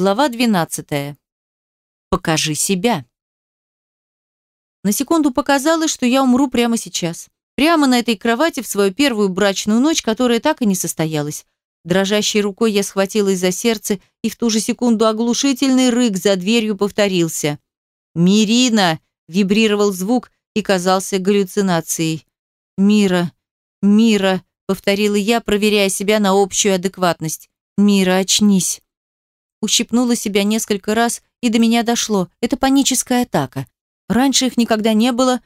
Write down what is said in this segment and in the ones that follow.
Глава 12. Покажи себя. На секунду показалось, что я умру прямо сейчас. Прямо на этой кровати в свою первую брачную ночь, которая так и не состоялась. Дрожащей рукой я схватилась за сердце, и в ту же секунду оглушительный рык за дверью повторился. «Мирина!» – вибрировал звук и казался галлюцинацией. «Мира! Мира!» – повторила я, проверяя себя на общую адекватность. «Мира, очнись!» Ущипнула себя несколько раз, и до меня дошло. Это паническая атака. Раньше их никогда не было,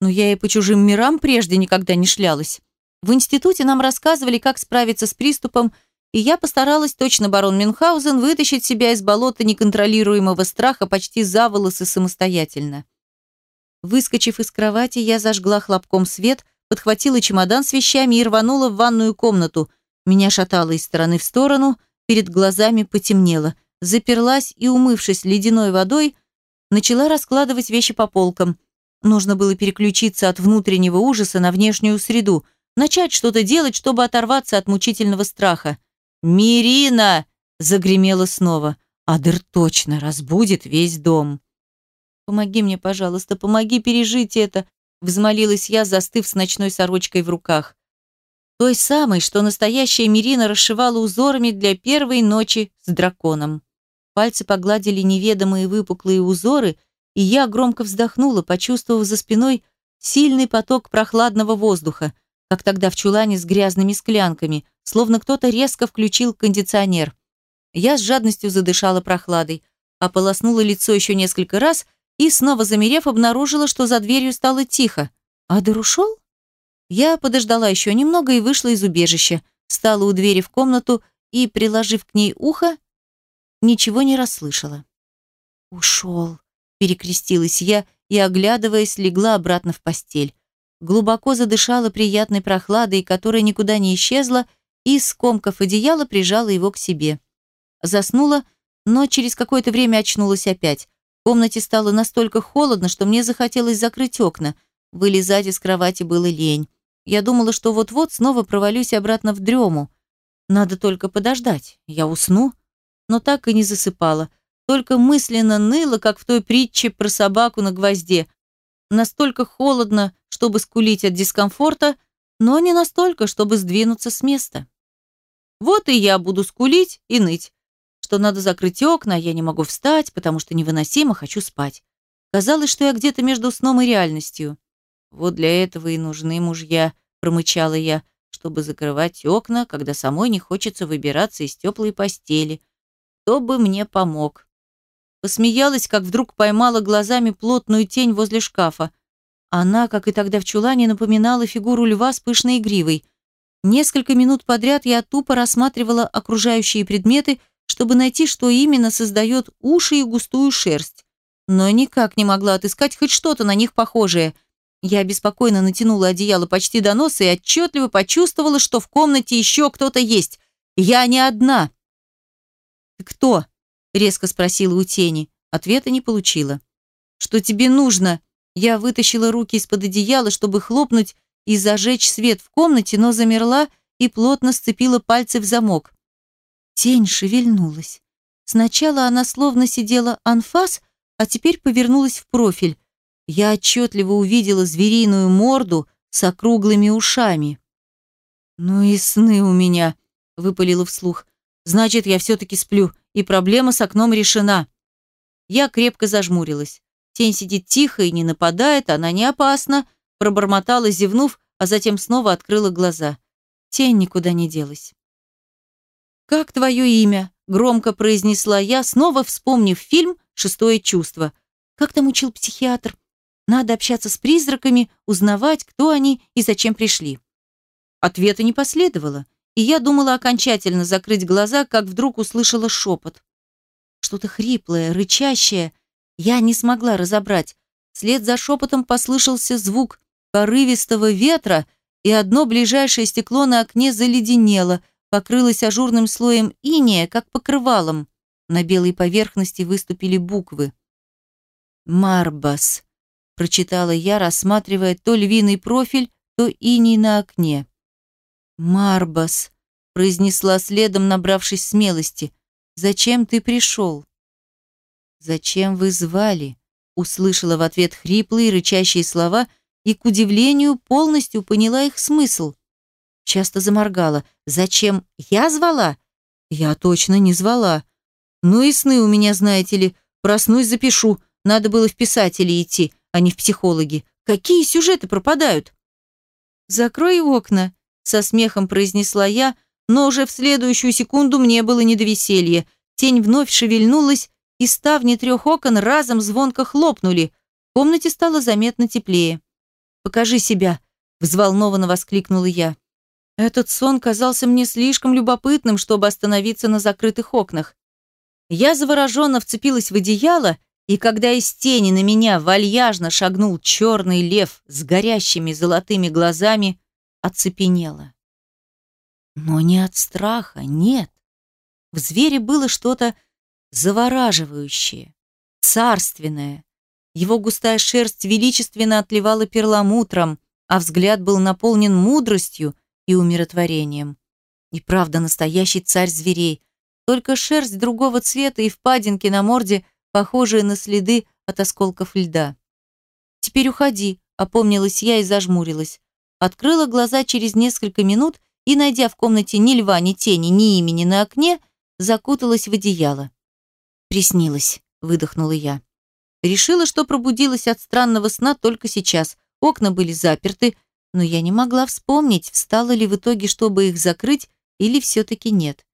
но я и по чужим мирам прежде никогда не шлялась. В институте нам рассказывали, как справиться с приступом, и я постаралась, точно барон Мюнхгаузен, вытащить себя из болота неконтролируемого страха почти за волосы самостоятельно. Выскочив из кровати, я зажгла хлопком свет, подхватила чемодан с вещами и рванула в ванную комнату. Меня шатало из стороны в сторону – перед глазами потемнело. Заперлась и, умывшись ледяной водой, начала раскладывать вещи по полкам. Нужно было переключиться от внутреннего ужаса на внешнюю среду, начать что-то делать, чтобы оторваться от мучительного страха. «Мирина!» – загремело снова. «Адер точно разбудит весь дом». «Помоги мне, пожалуйста, помоги пережить это!» – взмолилась я, застыв с ночной сорочкой в руках. Той самой, что настоящая Мирина расшивала узорами для первой ночи с драконом. Пальцы погладили неведомые выпуклые узоры, и я громко вздохнула, почувствовав за спиной сильный поток прохладного воздуха, как тогда в чулане с грязными склянками, словно кто-то резко включил кондиционер. Я с жадностью задышала прохладой, ополоснула лицо еще несколько раз и, снова замерев, обнаружила, что за дверью стало тихо. «Адер ушел?» Я подождала еще немного и вышла из убежища, встала у двери в комнату и, приложив к ней ухо, ничего не расслышала. «Ушел», — перекрестилась я и, оглядываясь, легла обратно в постель. Глубоко задышала приятной прохладой, которая никуда не исчезла, и, скомкав одеяло, прижала его к себе. Заснула, но через какое-то время очнулась опять. В комнате стало настолько холодно, что мне захотелось закрыть окна. Вылезать из кровати было лень. Я думала, что вот-вот снова провалюсь обратно в дрему. Надо только подождать, я усну. Но так и не засыпала. Только мысленно ныла, как в той притче про собаку на гвозде. Настолько холодно, чтобы скулить от дискомфорта, но не настолько, чтобы сдвинуться с места. Вот и я буду скулить и ныть, что надо закрыть окна, я не могу встать, потому что невыносимо хочу спать. Казалось, что я где-то между сном и реальностью. Вот для этого и нужны мужья, промычала я, чтобы закрывать окна, когда самой не хочется выбираться из теплой постели. Кто бы мне помог? Посмеялась, как вдруг поймала глазами плотную тень возле шкафа. Она, как и тогда в чулане, напоминала фигуру льва с пышной гривой. Несколько минут подряд я тупо рассматривала окружающие предметы, чтобы найти, что именно создает уши и густую шерсть. Но никак не могла отыскать хоть что-то на них похожее – я беспокойно натянула одеяло почти до носа и отчетливо почувствовала, что в комнате еще кто-то есть. Я не одна. «Ты кто?» – резко спросила у тени. Ответа не получила. «Что тебе нужно?» Я вытащила руки из-под одеяла, чтобы хлопнуть и зажечь свет в комнате, но замерла и плотно сцепила пальцы в замок. Тень шевельнулась. Сначала она словно сидела анфас, а теперь повернулась в профиль я отчетливо увидела звериную морду с округлыми ушами. «Ну и сны у меня», — выпалила вслух. «Значит, я все-таки сплю, и проблема с окном решена». Я крепко зажмурилась. Тень сидит тихо и не нападает, она не опасна, пробормотала, зевнув, а затем снова открыла глаза. Тень никуда не делась. «Как твое имя?» — громко произнесла я, снова вспомнив фильм «Шестое чувство». «Как там учил психиатр?» Надо общаться с призраками, узнавать, кто они и зачем пришли. Ответа не последовало, и я думала окончательно закрыть глаза, как вдруг услышала шепот. Что-то хриплое, рычащее. Я не смогла разобрать. Вслед за шепотом послышался звук порывистого ветра, и одно ближайшее стекло на окне заледенело, покрылось ажурным слоем иния, как покрывалом. На белой поверхности выступили буквы. «Марбас», прочитала я, рассматривая то львиный профиль, то иней на окне. «Марбас», — произнесла следом, набравшись смелости. Зачем ты пришел?» «Зачем вы звали?» Услышала в ответ хриплые, рычащие слова и, к удивлению, полностью поняла их смысл. Часто заморгала. «Зачем я звала?» «Я точно не звала. Ну и сны у меня, знаете ли. Проснусь, запишу. Надо было в писатели идти, а не в психологи. Какие сюжеты пропадают?» «Закрой окна», — со смехом произнесла я, но уже в следующую секунду мне было не до веселья. Тень вновь шевельнулась, и ставни трех окон разом звонко хлопнули. В комнате стало заметно теплее. «Покажи себя!» – взволнованно воскликнула я. Этот сон казался мне слишком любопытным, чтобы остановиться на закрытых окнах. Я завороженно вцепилась в одеяло, и когда из тени на меня вальяжно шагнул черный лев с горящими золотыми глазами, оцепенела. Но не от страха, нет. В звере было что-то завораживающее, царственное. Его густая шерсть величественно отливала перламутром, а взгляд был наполнен мудростью и умиротворением. И правда настоящий царь зверей, только шерсть другого цвета и впадинки на морде, похожие на следы от осколков льда. «Теперь уходи», — опомнилась я и зажмурилась. Открыла глаза через несколько минут и, найдя в комнате ни льва, ни тени, ни имени на окне, закуталась в одеяло. «Приснилось», — выдохнула я. Решила, что пробудилась от странного сна только сейчас. Окна были заперты, но я не могла вспомнить, встала ли в итоге, чтобы их закрыть, или все-таки нет.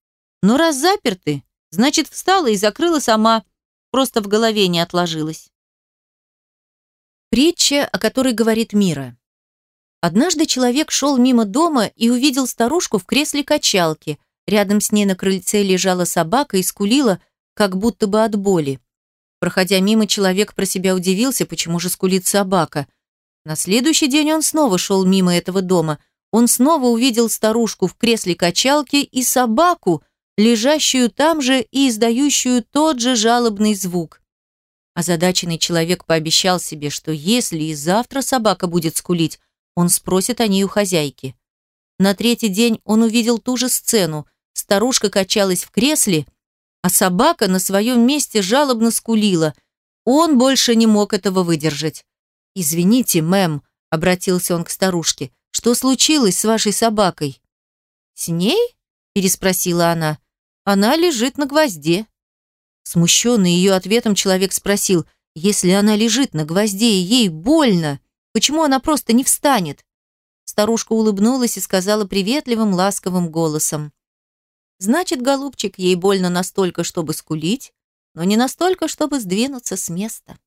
Но раз заперты, значит, встала и закрыла сама, просто в голове не отложилась. Притча, о которой говорит Мира. Однажды человек шел мимо дома и увидел старушку в кресле качалки. Рядом с ней на крыльце лежала собака и скулила, как будто бы от боли. Проходя мимо, человек про себя удивился, почему же скулит собака. На следующий день он снова шел мимо этого дома. Он снова увидел старушку в кресле качалки и собаку, лежащую там же и издающую тот же жалобный звук. Озадаченный человек пообещал себе, что если и завтра собака будет скулить, он спросит о ней у хозяйки. На третий день он увидел ту же сцену. Старушка качалась в кресле, а собака на своем месте жалобно скулила. Он больше не мог этого выдержать. «Извините, мэм», — обратился он к старушке, — «что случилось с вашей собакой?» «С ней?» — переспросила она. «Она лежит на гвозде». Смущенный ее ответом человек спросил, «Если она лежит на гвозде и ей больно, почему она просто не встанет?» Старушка улыбнулась и сказала приветливым, ласковым голосом. Значит, голубчик, ей больно настолько, чтобы скулить, но не настолько, чтобы сдвинуться с места.